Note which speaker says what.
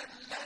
Speaker 1: لعل